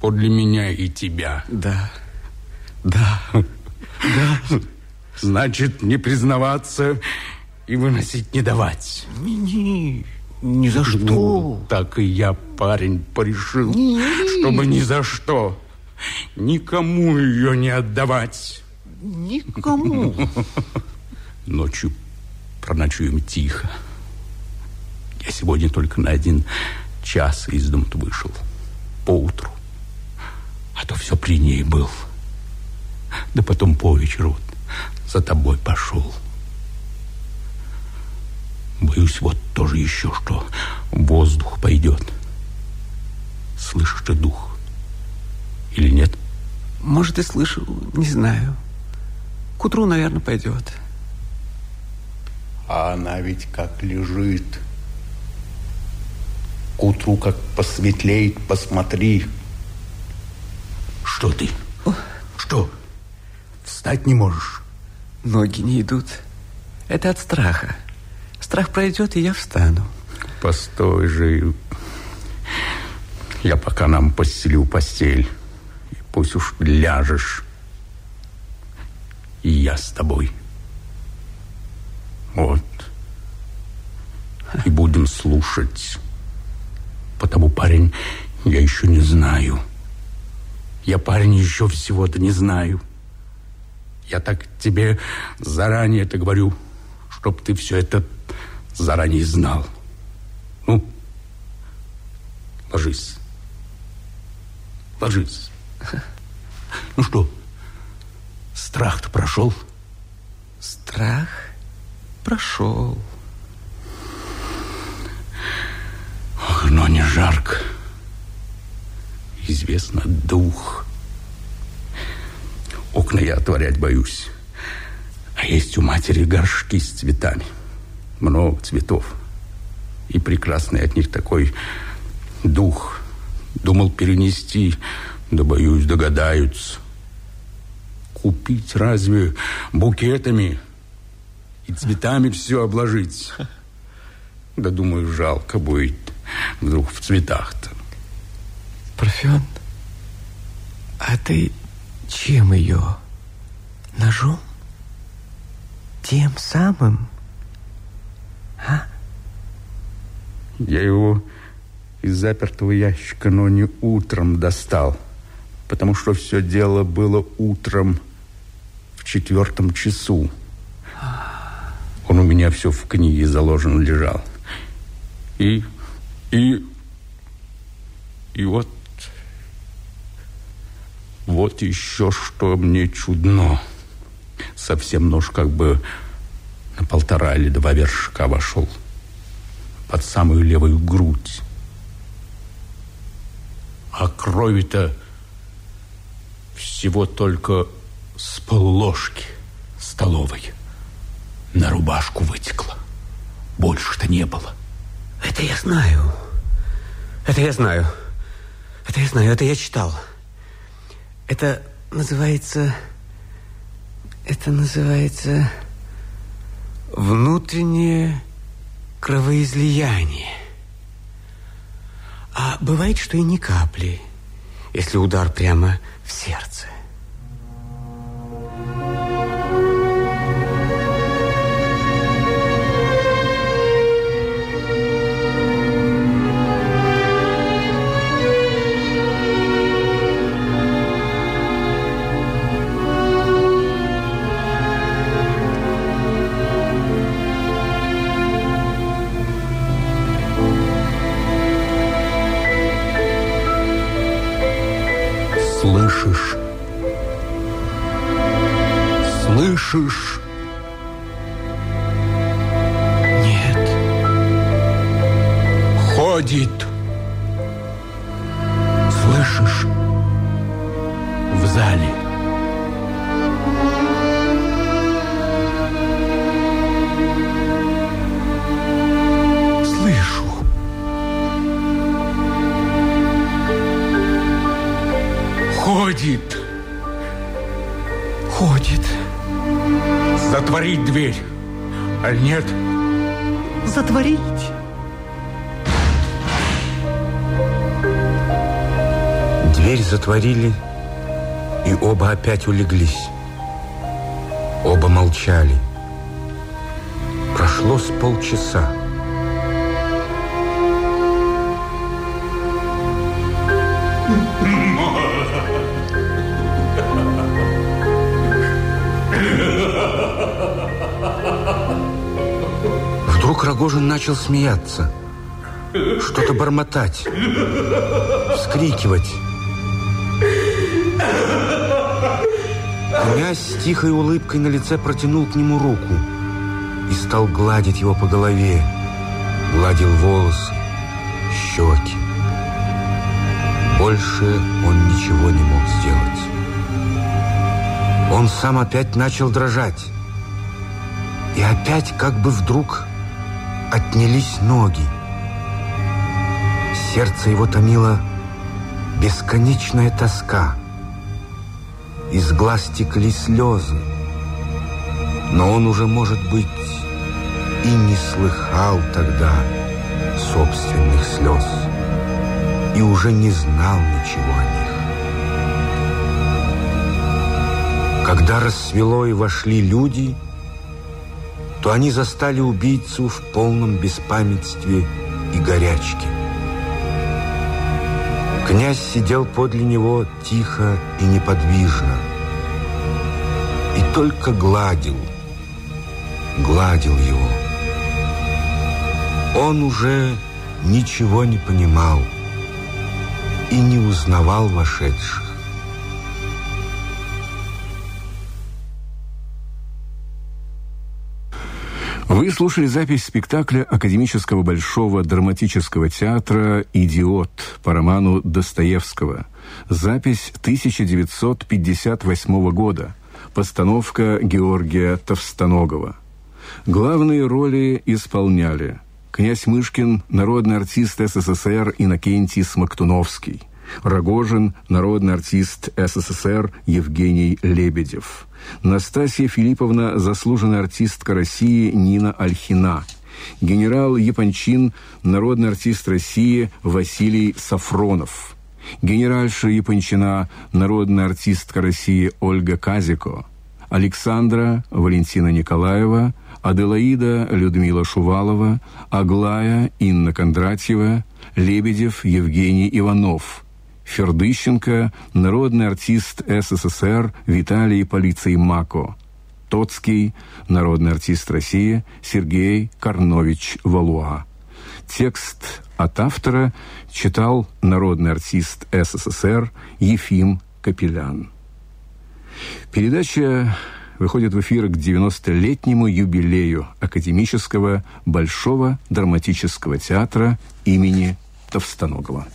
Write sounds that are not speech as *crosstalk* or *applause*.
подле меня и тебя. Да, да, да. Значит, не признаваться и выносить не давать. Не-не, ни за что. Ну, так и я, парень, порешил, не. чтобы ни за что никому ее не отдавать. Никому. *laughs* Ночью проночуем тихо. Я сегодня только на один час из дома вышел. Поутру. А то все при ней был. Да потом по вечеру вот за тобой пошел. Боюсь, вот тоже еще что. Воздух пойдет. Слышишь ты дух? Или нет? Может, и слышал, не знаю. К утру, наверное, пойдет. А она ведь как лежит. К утру как посветлеет, посмотри. Что ты? О. Что? Встать не можешь? Ноги не идут. Это от страха. Страх пройдет, и я встану. Постой же. Я пока нам постелю постель. И пусть уж ляжешь. И я с тобой. Вот. И будем слушать. Потому, парень, я еще не знаю. Я, парень, еще всего-то не знаю. Я так тебе заранее это говорю, чтоб ты все это заранее знал. Ну, ложись. Ложись. *laughs* Ну что, страх-то прошел? Страх прошел. Ох, но не жарко. Известно, дух. Окна я отворять боюсь. А есть у матери горшки с цветами много цветов. И прекрасный от них такой дух. Думал перенести, да, боюсь, догадаются. Купить разве букетами и цветами все обложить? Да, думаю, жалко будет вдруг в цветах-то. Парфен, а ты чем ее? Ножом? Тем самым? А? Я его из запертого ящика, но не утром достал, потому что все дело было утром в четвертом часу. Он у меня все в книге заложен лежал. И, и, и вот, вот еще что мне чудно. Совсем нож как бы на полтора или два вершка вошел под самую левую грудь. А крови-то всего только с полложки столовой на рубашку вытекла. Больше-то не было. Это я знаю. Это я знаю. Это я знаю, это я читал. Это называется... Это называется внутреннее кровоизлияние. А бывает, что и ни капли, если удар прямо в сердце. Слышишь? Нет. Ходит. Затворить дверь. А нет? Затворить. Дверь затворили, и оба опять улеглись. Оба молчали. Прошло с полчаса. Вдруг Рогожин начал смеяться, что-то бормотать, вскрикивать. Князь с тихой улыбкой на лице протянул к нему руку и стал гладить его по голове, гладил волосы, щеки. Больше он ничего не мог сделать. Он сам опять начал дрожать. И опять как бы вдруг отнялись ноги. Сердце его томило бесконечная тоска. Из глаз текли слезы. Но он уже, может быть, и не слыхал тогда собственных слез. И уже не знал ничего о них. Когда рассвело и вошли люди, то они застали убийцу в полном беспамятстве и горячке. Князь сидел подле него тихо и неподвижно. И только гладил, гладил его. Он уже ничего не понимал и не узнавал вошедших. Вы слушали запись спектакля Академического Большого драматического театра «Идиот» по роману Достоевского. Запись 1958 года. Постановка Георгия Товстоногова. Главные роли исполняли князь Мышкин, народный артист СССР Иннокентий Смоктуновский, Рогожин, народный артист СССР Евгений Лебедев – Настасья Филипповна – заслуженная артистка России Нина Альхина. Генерал Япончин – народный артист России Василий Сафронов. Генеральша Япончина – народная артистка России Ольга Казико. Александра Валентина Николаева, Аделаида Людмила Шувалова, Аглая Инна Кондратьева, Лебедев Евгений Иванов – Фердыщенко, народный артист СССР Виталий Полицей Мако, Тоцкий, народный артист России Сергей Карнович Валуа. Текст от автора читал народный артист СССР Ефим Капелян. Передача выходит в эфир к 90-летнему юбилею Академического Большого драматического театра имени Товстоногова.